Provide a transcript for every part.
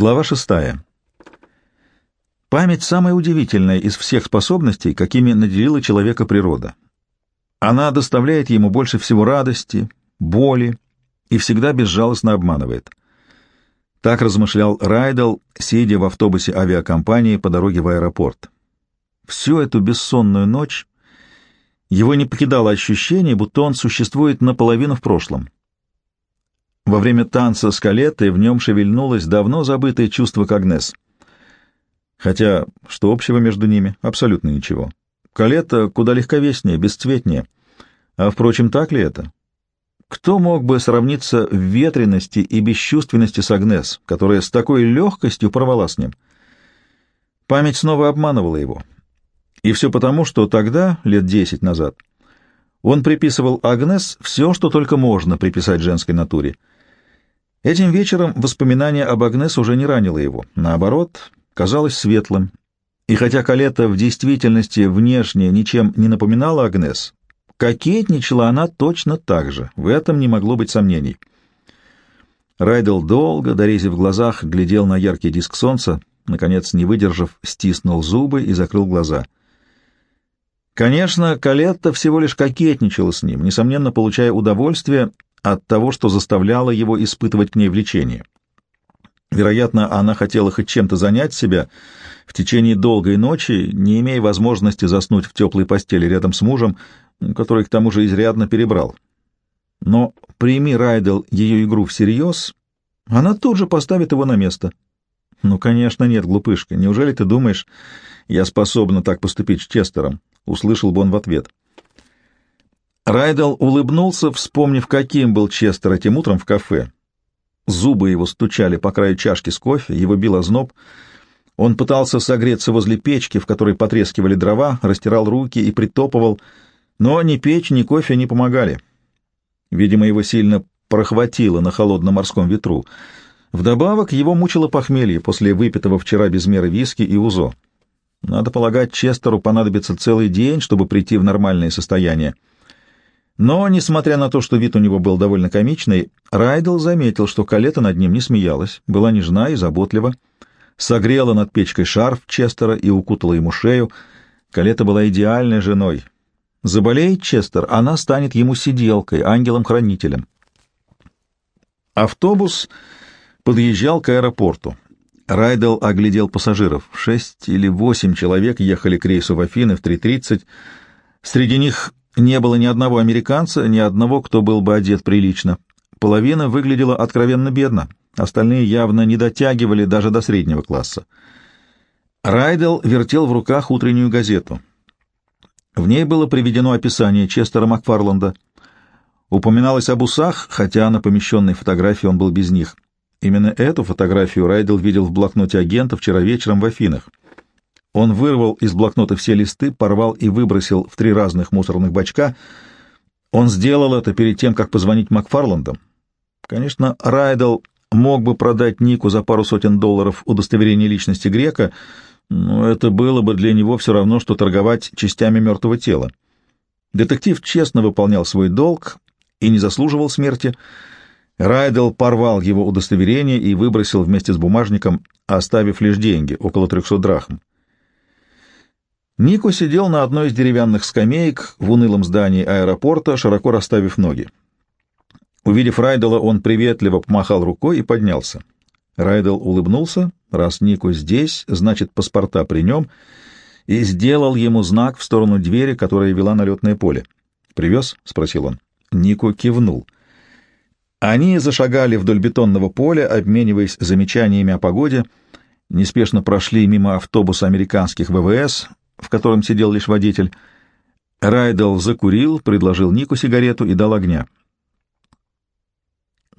Глава шестая. Память самая удивительная из всех способностей, какими наделила человека природа. Она доставляет ему больше всего радости, боли и всегда безжалостно обманывает. Так размышлял Райдел, сидя в автобусе авиакомпании по дороге в аэропорт. Всю эту бессонную ночь его не покидало ощущение, будто он существует наполовину в прошлом. Во время танца с Калеттой в нем шевельнулось давно забытое чувство к Агнес. Хотя, что общего между ними? Абсолютно ничего. Калетта куда легковеснее, бесцветнее. А, впрочем, так ли это? Кто мог бы сравниться в ветренности и бесчувственности с Агнес, которая с такой легкостью порвала с ним? Память снова обманывала его. И все потому, что тогда, лет десять назад, он приписывал Агнес все, что только можно приписать женской натуре — Этим вечером воспоминание об Агнес уже не ранило его. Наоборот, казалось светлым. И хотя Калета в действительности внешне ничем не напоминала Агнес, кокетничала она точно так же. В этом не могло быть сомнений. Райдел долго, дорезив в глазах, глядел на яркий диск солнца, наконец, не выдержав, стиснул зубы и закрыл глаза. Конечно, Калетта всего лишь кокетничала с ним, несомненно, получая удовольствие от того, что заставляло его испытывать к ней влечение. Вероятно, она хотела хоть чем-то занять себя в течение долгой ночи, не имея возможности заснуть в теплой постели рядом с мужем, который к тому же изрядно перебрал. Но прими Райдел ее игру всерьез, она тут же поставит его на место. Ну, конечно, нет, глупышка. Неужели ты думаешь, я способна так поступить с Честером? Услышал бы он в ответ. — Райдел улыбнулся, вспомнив, каким был Честер этим утром в кафе. Зубы его стучали по краю чашки с кофе, его бил озноб. Он пытался согреться возле печки, в которой потрескивали дрова, растирал руки и притопывал, но ни печь, ни кофе не помогали. Видимо, его сильно прохватило на холодном морском ветру. Вдобавок его мучило похмелье после выпитого вчера без меры виски и узо. Надо полагать, Честеру понадобится целый день, чтобы прийти в нормальное состояние. Но, несмотря на то, что вид у него был довольно комичный, Райдел заметил, что Калета над ним не смеялась, была нежна и заботлива, согрела над печкой шарф Честера и укутала ему шею. Калета была идеальной женой. Заболеет Честер, она станет ему сиделкой, ангелом-хранителем. Автобус подъезжал к аэропорту. Райдел оглядел пассажиров. Шесть или восемь человек ехали к рейсу в Афины в 3.30. Среди них не было ни одного американца, ни одного, кто был бы одет прилично. Половина выглядела откровенно бедно, остальные явно не дотягивали даже до среднего класса. Райдел вертел в руках утреннюю газету. В ней было приведено описание Честера Макфарланда. Упоминалось об усах, хотя на помещенной фотографии он был без них. Именно эту фотографию Райдел видел в блокноте агента вчера вечером в Афинах. Он вырвал из блокнота все листы, порвал и выбросил в три разных мусорных бачка. Он сделал это перед тем, как позвонить Макфарландам. Конечно, Райдел мог бы продать Нику за пару сотен долларов удостоверение личности грека, но это было бы для него все равно, что торговать частями мертвого тела. Детектив честно выполнял свой долг и не заслуживал смерти. Райдел порвал его удостоверение и выбросил вместе с бумажником, оставив лишь деньги, около трехсот драхм. Нико сидел на одной из деревянных скамеек в унылом здании аэропорта, широко расставив ноги. Увидев Райдела, он приветливо помахал рукой и поднялся. Райдел улыбнулся. Раз Нико здесь, значит, паспорта при нем, и сделал ему знак в сторону двери, которая вела на летное поле. «Привез?» — спросил он. Нико кивнул. Они зашагали вдоль бетонного поля, обмениваясь замечаниями о погоде, неспешно прошли мимо автобуса американских ВВС, в котором сидел лишь водитель. Райдел закурил, предложил Нику сигарету и дал огня.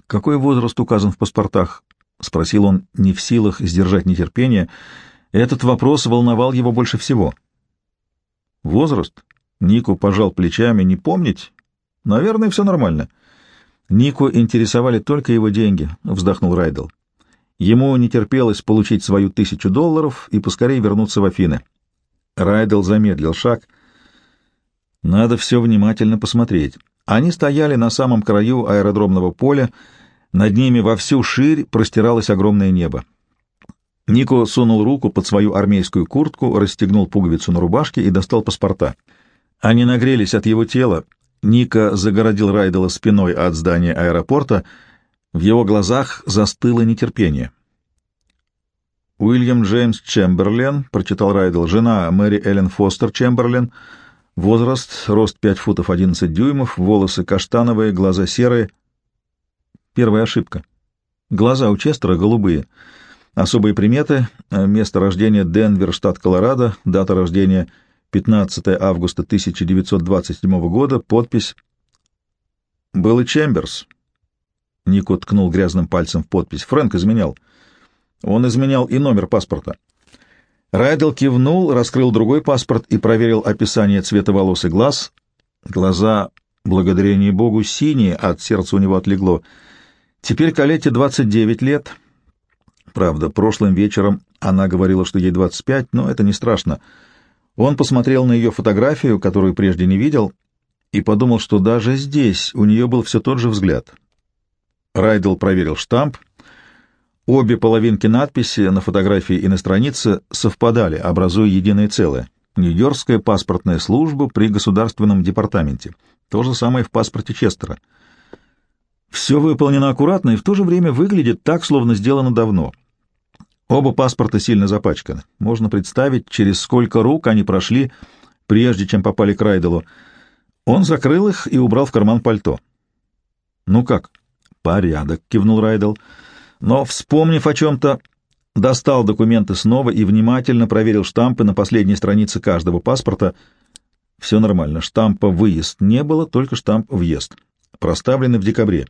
«Какой возраст указан в паспортах?» — спросил он, не в силах сдержать нетерпение. Этот вопрос волновал его больше всего. «Возраст?» — Нику пожал плечами. «Не помнить?» «Наверное, все нормально». Нику интересовали только его деньги, — вздохнул Райдел. Ему не терпелось получить свою тысячу долларов и поскорее вернуться в Афины. Райдел замедлил шаг. Надо все внимательно посмотреть. Они стояли на самом краю аэродромного поля, над ними во всю ширь простиралось огромное небо. Нико сунул руку под свою армейскую куртку, расстегнул пуговицу на рубашке и достал паспорта. Они нагрелись от его тела. Ника загородил Райдела спиной от здания аэропорта. В его глазах застыло нетерпение. Уильям Джеймс Чемберлен, прочитал Райдел, жена Мэри Эллен Фостер Чемберлен, возраст, рост 5 футов 11 дюймов, волосы каштановые, глаза серые. Первая ошибка. Глаза у Честера голубые. Особые приметы. Место рождения Денвер, штат Колорадо. Дата рождения 15 августа 1927 года. Подпись «Был и Чемберс». Нико ткнул грязным пальцем в подпись. Фрэнк изменял. Он изменял и номер паспорта. Райдел кивнул, раскрыл другой паспорт и проверил описание цвета волос и глаз. Глаза, благодарение Богу, синие, от сердца у него отлегло. Теперь Калете 29 лет. Правда, прошлым вечером она говорила, что ей 25, но это не страшно. Он посмотрел на ее фотографию, которую прежде не видел, и подумал, что даже здесь у нее был все тот же взгляд. Райдел проверил штамп — Обе половинки надписи на фотографии и на странице совпадали, образуя единое целое. Нью-Йоркская паспортная служба при Государственном департаменте. То же самое в паспорте Честера. Все выполнено аккуратно и в то же время выглядит так, словно сделано давно. Оба паспорта сильно запачканы. Можно представить, через сколько рук они прошли, прежде чем попали к Райделу. Он закрыл их и убрал в карман пальто. «Ну как?» «Порядок», — кивнул Райдел. «Порядок» но, вспомнив о чем-то, достал документы снова и внимательно проверил штампы на последней странице каждого паспорта. Все нормально, штампа «выезд» не было, только штамп «въезд», проставленный в декабре.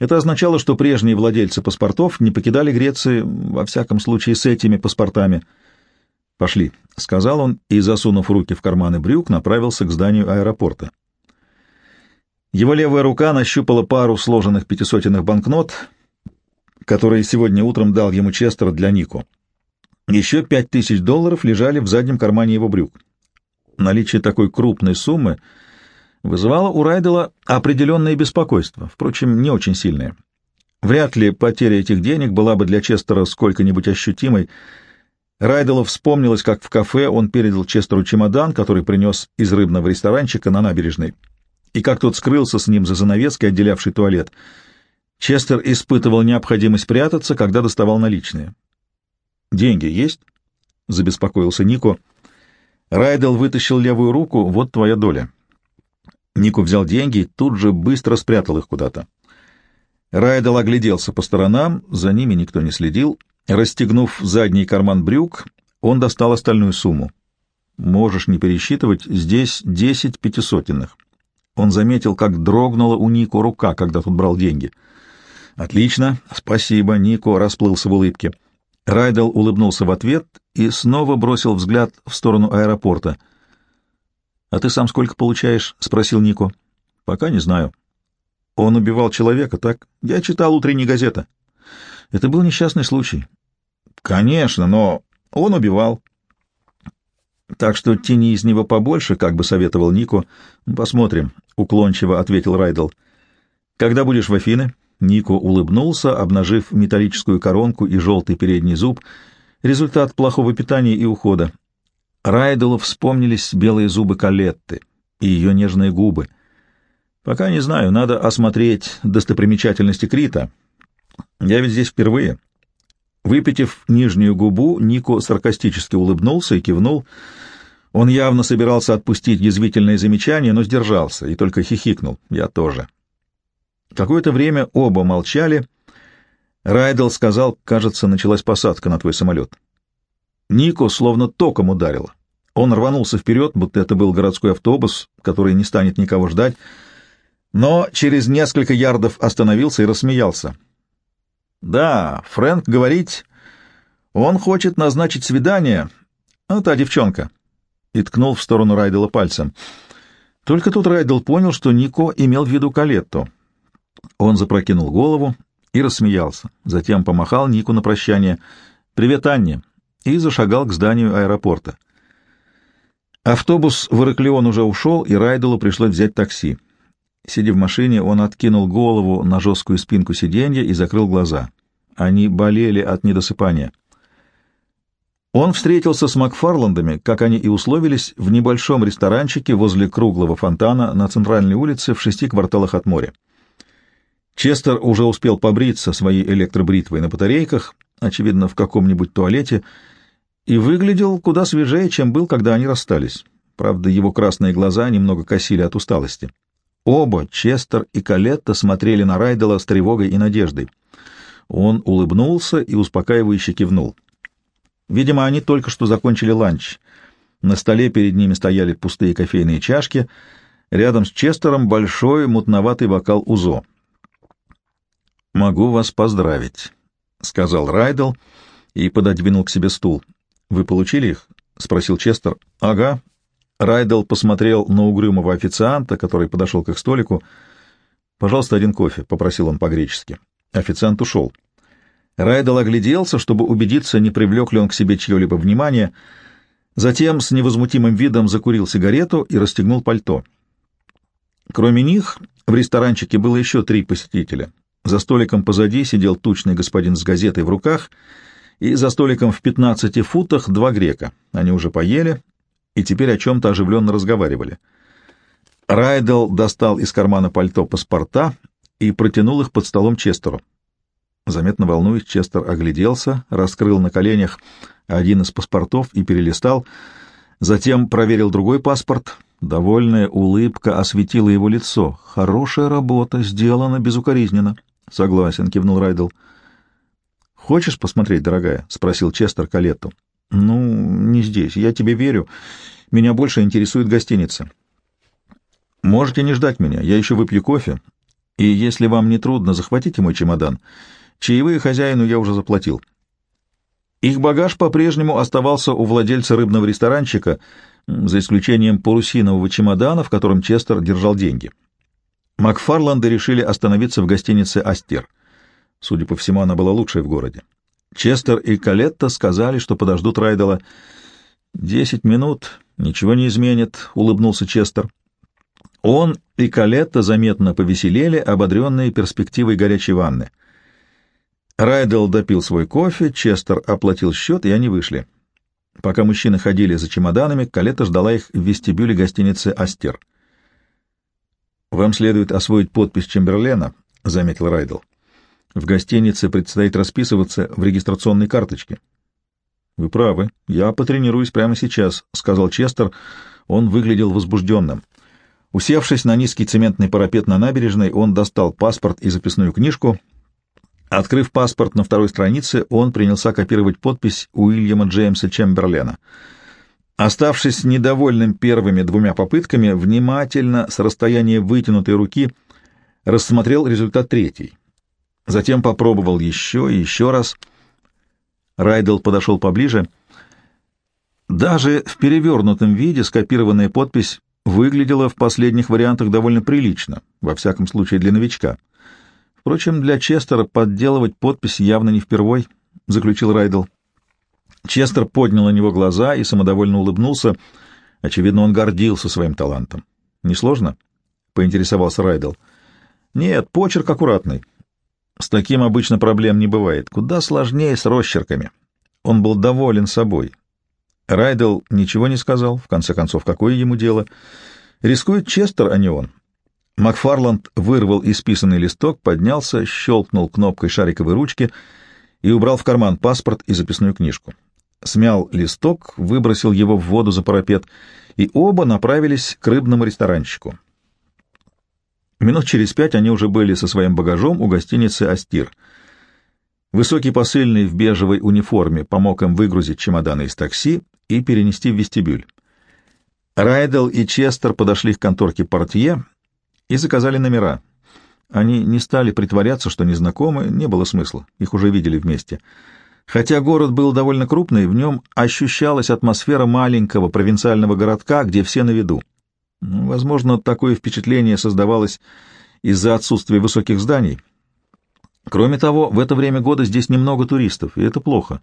Это означало, что прежние владельцы паспортов не покидали Греции, во всяком случае, с этими паспортами. «Пошли», — сказал он и, засунув руки в карманы брюк, направился к зданию аэропорта. Его левая рука нащупала пару сложенных пятисотенных банкнот — которые сегодня утром дал ему Честер для Нико. Еще пять тысяч долларов лежали в заднем кармане его брюк. Наличие такой крупной суммы вызывало у Райдела определенное беспокойство, впрочем, не очень сильное. Вряд ли потеря этих денег была бы для Честера сколько-нибудь ощутимой. Райделу вспомнилось, как в кафе он передал Честеру чемодан, который принес из рыбного ресторанчика на набережной, и как тот скрылся с ним за занавеской, отделявшей туалет — Честер испытывал необходимость прятаться, когда доставал наличные. «Деньги есть?» — забеспокоился Нико. Райдел вытащил левую руку. «Вот твоя доля». Нико взял деньги и тут же быстро спрятал их куда-то. Райдел огляделся по сторонам, за ними никто не следил. Расстегнув задний карман брюк, он достал остальную сумму. «Можешь не пересчитывать, здесь десять пятисотенных». Он заметил, как дрогнула у Нико рука, когда тот брал деньги — «Отлично, спасибо», — Нико расплылся в улыбке. Райдел улыбнулся в ответ и снова бросил взгляд в сторону аэропорта. «А ты сам сколько получаешь?» — спросил Нико. «Пока не знаю». «Он убивал человека, так? Я читал утренние газеты». «Это был несчастный случай». «Конечно, но он убивал». «Так что тяни из него побольше», — как бы советовал Нико. «Посмотрим», — уклончиво ответил Райдел. «Когда будешь в Афины?» Нико улыбнулся, обнажив металлическую коронку и желтый передний зуб. Результат плохого питания и ухода. Райделу вспомнились белые зубы Калетты и ее нежные губы. Пока не знаю, надо осмотреть достопримечательности Крита. Я ведь здесь впервые. Выпитив нижнюю губу, Нико саркастически улыбнулся и кивнул. Он явно собирался отпустить язвительное замечание, но сдержался и только хихикнул. Я тоже. Какое-то время оба молчали. Райдел сказал, кажется, началась посадка на твой самолет. Нико словно током ударило. Он рванулся вперед, будто это был городской автобус, который не станет никого ждать, но через несколько ярдов остановился и рассмеялся. «Да, Фрэнк говорит, он хочет назначить свидание, а та девчонка», и ткнул в сторону Райдела пальцем. Только тут Райдел понял, что Нико имел в виду Калетту. Он запрокинул голову и рассмеялся. Затем помахал Нику на прощание. «Привет, Анне!» и зашагал к зданию аэропорта. Автобус в Ираклион уже ушел, и Райделу пришлось взять такси. Сидя в машине, он откинул голову на жесткую спинку сиденья и закрыл глаза. Они болели от недосыпания. Он встретился с Макфарландами, как они и условились, в небольшом ресторанчике возле круглого фонтана на центральной улице в шести кварталах от моря. Честер уже успел побриться своей электробритвой на батарейках, очевидно, в каком-нибудь туалете, и выглядел куда свежее, чем был, когда они расстались. Правда, его красные глаза немного косили от усталости. Оба, Честер и Калетта, смотрели на Райдела с тревогой и надеждой. Он улыбнулся и успокаивающе кивнул. Видимо, они только что закончили ланч. На столе перед ними стояли пустые кофейные чашки, рядом с Честером большой мутноватый бокал УЗО. «Могу вас поздравить», — сказал Райдел и пододвинул к себе стул. «Вы получили их?» — спросил Честер. «Ага». Райдел посмотрел на угрюмого официанта, который подошел к их столику. «Пожалуйста, один кофе», — попросил он по-гречески. Официант ушел. Райдел огляделся, чтобы убедиться, не привлек ли он к себе чье-либо внимание, затем с невозмутимым видом закурил сигарету и расстегнул пальто. Кроме них, в ресторанчике было еще три посетителя. За столиком позади сидел тучный господин с газетой в руках, и за столиком в пятнадцати футах два грека. Они уже поели и теперь о чем-то оживленно разговаривали. Райдел достал из кармана пальто паспорта и протянул их под столом Честеру. Заметно волнуясь, Честер огляделся, раскрыл на коленях один из паспортов и перелистал, затем проверил другой паспорт. Довольная улыбка осветила его лицо. «Хорошая работа, сделана безукоризненно». «Согласен», — кивнул Райдл. «Хочешь посмотреть, дорогая?» — спросил Честер Калетту. «Ну, не здесь. Я тебе верю. Меня больше интересует гостиница». «Можете не ждать меня. Я еще выпью кофе. И если вам не трудно, захватите мой чемодан. Чаевые хозяину я уже заплатил. Их багаж по-прежнему оставался у владельца рыбного ресторанчика, за исключением парусинового чемодана, в котором Честер держал деньги. Макфарланды решили остановиться в гостинице «Астер». Судя по всему, она была лучшей в городе. Честер и Калетта сказали, что подождут Райдела. «Десять минут, ничего не изменит», — улыбнулся Честер. Он и Калетта заметно повеселели, ободренные перспективой горячей ванны. Райдел допил свой кофе, Честер оплатил счет, и они вышли. Пока мужчины ходили за чемоданами, Калета ждала их в вестибюле гостиницы «Астер». «Вам следует освоить подпись Чемберлена», — заметил Райдел. «В гостинице предстоит расписываться в регистрационной карточке». «Вы правы. Я потренируюсь прямо сейчас», — сказал Честер. Он выглядел возбужденным. Усевшись на низкий цементный парапет на набережной, он достал паспорт и записную книжку — Открыв паспорт на второй странице, он принялся копировать подпись Уильяма Джеймса Чемберлена. Оставшись недовольным первыми двумя попытками, внимательно, с расстояния вытянутой руки, рассмотрел результат третий. Затем попробовал еще и еще раз. Райдел подошел поближе. Даже в перевернутом виде скопированная подпись выглядела в последних вариантах довольно прилично, во всяком случае для новичка — Впрочем, для Честера подделывать подпись явно не впервой, — заключил Райдл. Честер поднял на него глаза и самодовольно улыбнулся. Очевидно, он гордился своим талантом. — Несложно? — поинтересовался Райдл. — Нет, почерк аккуратный. С таким обычно проблем не бывает. Куда сложнее с росчерками. Он был доволен собой. Райдл ничего не сказал. В конце концов, какое ему дело? Рискует Честер, а не он. Макфарланд вырвал исписанный листок, поднялся, щелкнул кнопкой шариковой ручки и убрал в карман паспорт и записную книжку. Смял листок, выбросил его в воду за парапет, и оба направились к рыбному ресторанчику. Минут через пять они уже были со своим багажом у гостиницы «Астир». Высокий посыльный в бежевой униформе помог им выгрузить чемоданы из такси и перенести в вестибюль. Райдел и Честер подошли к конторке портье и заказали номера. Они не стали притворяться, что незнакомы, не было смысла, их уже видели вместе. Хотя город был довольно крупный, в нем ощущалась атмосфера маленького провинциального городка, где все на виду. Ну, возможно, такое впечатление создавалось из-за отсутствия высоких зданий. Кроме того, в это время года здесь немного туристов, и это плохо.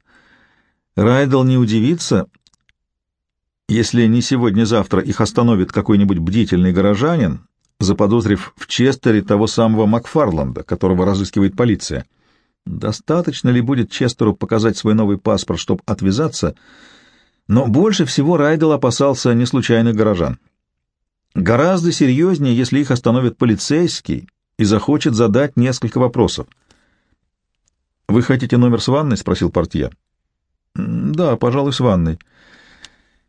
Райдел не удивится, если не сегодня-завтра их остановит какой-нибудь бдительный горожанин, заподозрив в Честере того самого Макфарланда, которого разыскивает полиция. Достаточно ли будет Честеру показать свой новый паспорт, чтобы отвязаться? Но больше всего Райдел опасался не случайных горожан. Гораздо серьезнее, если их остановит полицейский и захочет задать несколько вопросов. «Вы хотите номер с ванной?» — спросил портье. «Да, пожалуй, с ванной».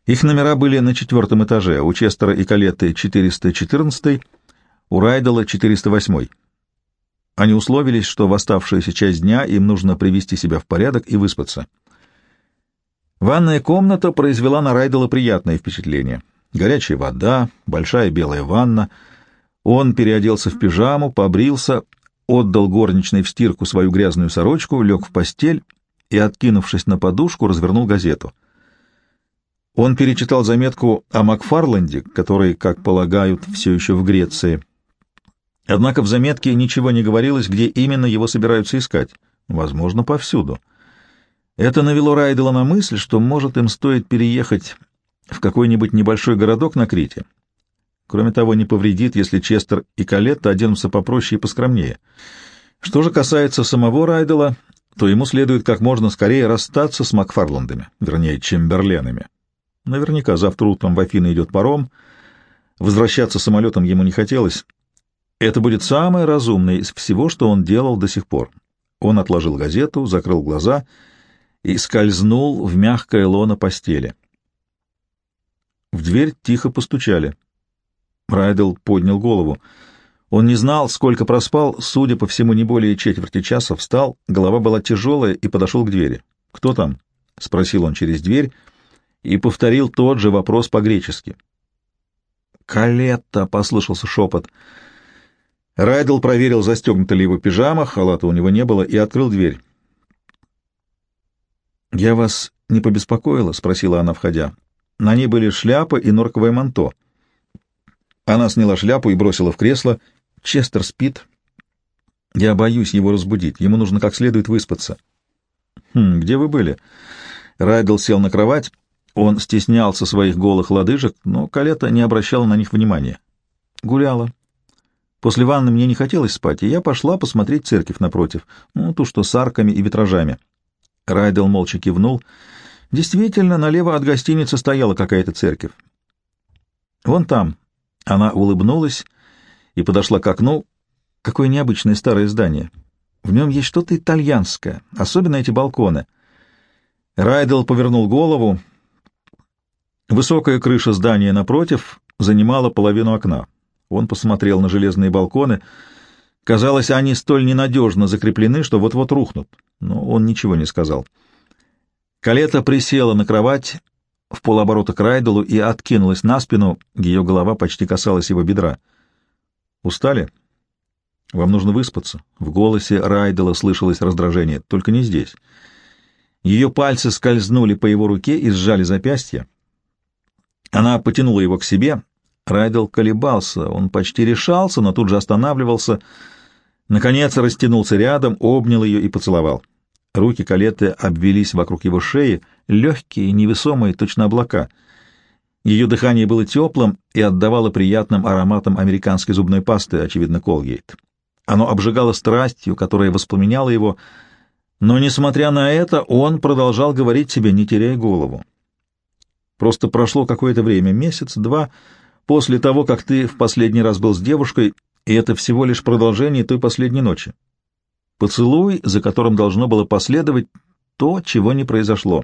Их номера были на четвертом этаже, у Честера и Калетты 414, у Райдела 408. Они условились, что в оставшуюся часть дня им нужно привести себя в порядок и выспаться. Ванная комната произвела на Райдела приятное впечатление. Горячая вода, большая белая ванна. Он переоделся в пижаму, побрился, отдал горничной в стирку свою грязную сорочку, лег в постель и, откинувшись на подушку, развернул газету. Он перечитал заметку о Макфарланде, который, как полагают, все еще в Греции. Однако в заметке ничего не говорилось, где именно его собираются искать. Возможно, повсюду. Это навело Райдела на мысль, что, может, им стоит переехать в какой-нибудь небольшой городок на Крите. Кроме того, не повредит, если Честер и Калетта оденутся попроще и поскромнее. Что же касается самого Райдела, то ему следует как можно скорее расстаться с Макфарландами, вернее, Чемберленами. Наверняка завтра утром в Афины идет паром. Возвращаться самолетом ему не хотелось. Это будет самое разумное из всего, что он делал до сих пор. Он отложил газету, закрыл глаза и скользнул в мягкое лоно постели. В дверь тихо постучали. Райдел поднял голову. Он не знал, сколько проспал, судя по всему, не более четверти часа, встал, голова была тяжелая и подошел к двери. «Кто там?» — спросил он через дверь и повторил тот же вопрос по-гречески. «Калетта!» — послышался шепот. Райдл проверил, застегнута ли его пижама, халата у него не было, и открыл дверь. «Я вас не побеспокоила?» — спросила она, входя. На ней были шляпа и норковое манто. Она сняла шляпу и бросила в кресло. «Честер спит. Я боюсь его разбудить. Ему нужно как следует выспаться». «Хм, где вы были?» Райдл сел на кровать. Он стеснялся своих голых лодыжек, но Калета не обращала на них внимания. «Гуляла», После ванны мне не хотелось спать, и я пошла посмотреть церковь напротив, ну, ту, что с арками и витражами. Райдел молча кивнул. Действительно, налево от гостиницы стояла какая-то церковь. Вон там. Она улыбнулась и подошла к окну. Какое необычное старое здание. В нем есть что-то итальянское, особенно эти балконы. Райдел повернул голову. Высокая крыша здания напротив занимала половину окна. Он посмотрел на железные балконы. Казалось, они столь ненадежно закреплены, что вот-вот рухнут. Но он ничего не сказал. Калета присела на кровать в полоборота к Райделу и откинулась на спину. Ее голова почти касалась его бедра. «Устали? Вам нужно выспаться». В голосе Райдела слышалось раздражение. «Только не здесь». Ее пальцы скользнули по его руке и сжали запястье. Она потянула его к себе, Райдел колебался, он почти решался, но тут же останавливался. Наконец растянулся рядом, обнял ее и поцеловал. Руки Калеты обвелись вокруг его шеи, легкие, невесомые, точно облака. Ее дыхание было теплым и отдавало приятным ароматом американской зубной пасты, очевидно, Колгейт. Оно обжигало страстью, которая воспламеняла его, но, несмотря на это, он продолжал говорить себе, не теряя голову. Просто прошло какое-то время, месяц, два, после того, как ты в последний раз был с девушкой, и это всего лишь продолжение той последней ночи. Поцелуй, за которым должно было последовать то, чего не произошло.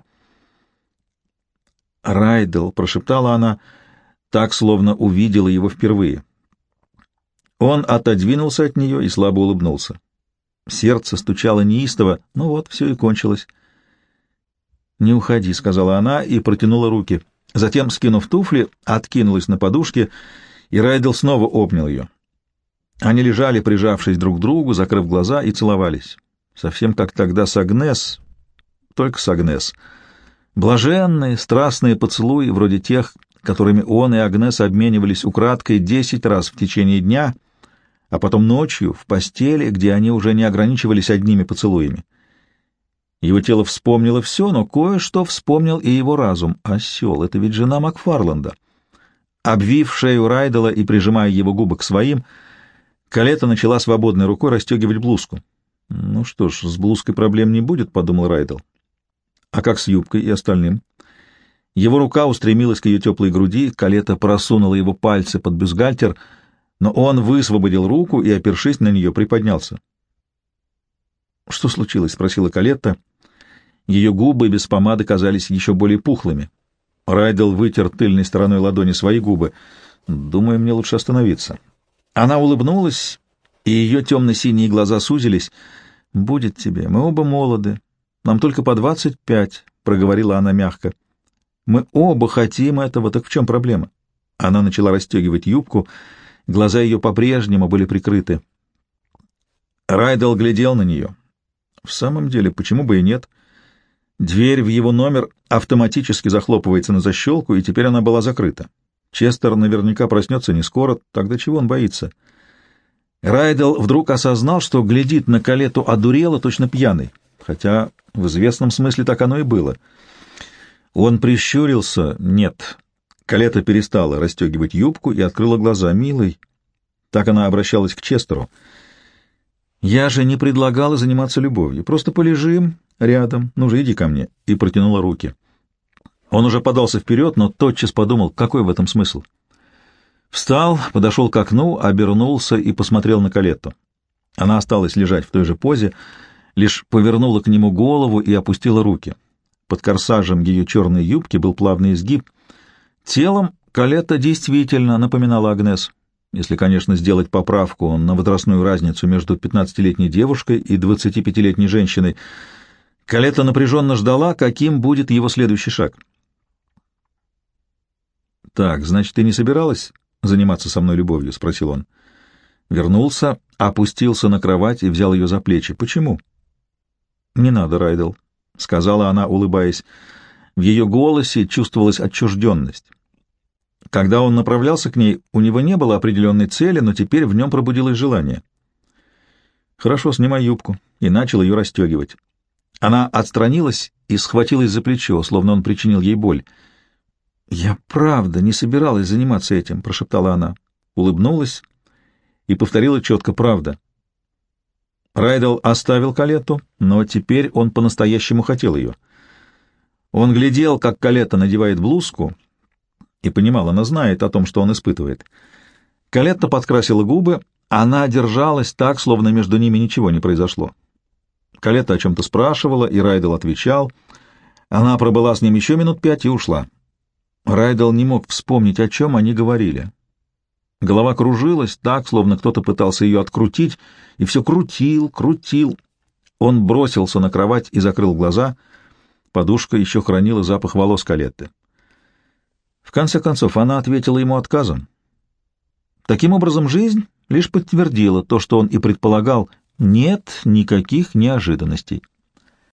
«Райдел», — прошептала она, так, словно увидела его впервые. Он отодвинулся от нее и слабо улыбнулся. Сердце стучало неистово, ну вот, все и кончилось. «Не уходи», — сказала она и протянула руки. Затем, скинув туфли, откинулась на подушке, и Райдел снова обнял ее. Они лежали, прижавшись друг к другу, закрыв глаза, и целовались. Совсем как тогда с Агнес, только с Агнес. Блаженные, страстные поцелуи, вроде тех, которыми он и Агнес обменивались украдкой десять раз в течение дня, а потом ночью в постели, где они уже не ограничивались одними поцелуями. Его тело вспомнило все, но кое-что вспомнил и его разум. Осел, это ведь жена Макфарланда. Обвив шею Райдела и прижимая его губы к своим, Калета начала свободной рукой расстегивать блузку. Ну что ж, с блузкой проблем не будет, — подумал Райдел. А как с юбкой и остальным? Его рука устремилась к ее теплой груди, Калета просунула его пальцы под бюстгальтер, но он высвободил руку и, опершись на нее, приподнялся. — Что случилось? — спросила Калетта. Ее губы без помады казались еще более пухлыми. Райдел вытер тыльной стороной ладони свои губы. «Думаю, мне лучше остановиться». Она улыбнулась, и ее темно-синие глаза сузились. «Будет тебе. Мы оба молоды. Нам только по двадцать пять», — проговорила она мягко. «Мы оба хотим этого, так в чем проблема?» Она начала расстегивать юбку, глаза ее по-прежнему были прикрыты. Райдел глядел на нее. В самом деле, почему бы и нет? Дверь в его номер автоматически захлопывается на защелку, и теперь она была закрыта. Честер наверняка проснется не скоро, тогда чего он боится? Райдел вдруг осознал, что глядит на Калету одурело, точно пьяный, хотя в известном смысле так оно и было. Он прищурился. Нет. Калета перестала расстегивать юбку и открыла глаза. «Милый». Так она обращалась к Честеру. «Я же не предлагала заниматься любовью. Просто полежим рядом. Ну же, иди ко мне». И протянула руки. Он уже подался вперед, но тотчас подумал, какой в этом смысл. Встал, подошел к окну, обернулся и посмотрел на Калетту. Она осталась лежать в той же позе, лишь повернула к нему голову и опустила руки. Под корсажем ее черной юбки был плавный изгиб. Телом Калетта действительно напоминала Агнес, если, конечно, сделать поправку на возрастную разницу между 15-летней девушкой и 25-летней женщиной. Калетта напряженно ждала, каким будет его следующий шаг — «Так, значит, ты не собиралась заниматься со мной любовью?» — спросил он. Вернулся, опустился на кровать и взял ее за плечи. «Почему?» «Не надо, Райдел», — сказала она, улыбаясь. В ее голосе чувствовалась отчужденность. Когда он направлялся к ней, у него не было определенной цели, но теперь в нем пробудилось желание. «Хорошо, снимай юбку», и начал ее расстегивать. Она отстранилась и схватилась за плечо, словно он причинил ей боль — «Я правда не собиралась заниматься этим», — прошептала она. Улыбнулась и повторила четко «правда». Райдел оставил Калетту, но теперь он по-настоящему хотел ее. Он глядел, как Калетта надевает блузку, и понимал, она знает о том, что он испытывает. Калетта подкрасила губы, она держалась так, словно между ними ничего не произошло. Калетта о чем-то спрашивала, и Райдел отвечал. Она пробыла с ним еще минут пять и ушла. Райдел не мог вспомнить, о чем они говорили. Голова кружилась так, словно кто-то пытался ее открутить, и все крутил, крутил. Он бросился на кровать и закрыл глаза. Подушка еще хранила запах волос Калетты. В конце концов, она ответила ему отказом. Таким образом, жизнь лишь подтвердила то, что он и предполагал. Нет никаких неожиданностей.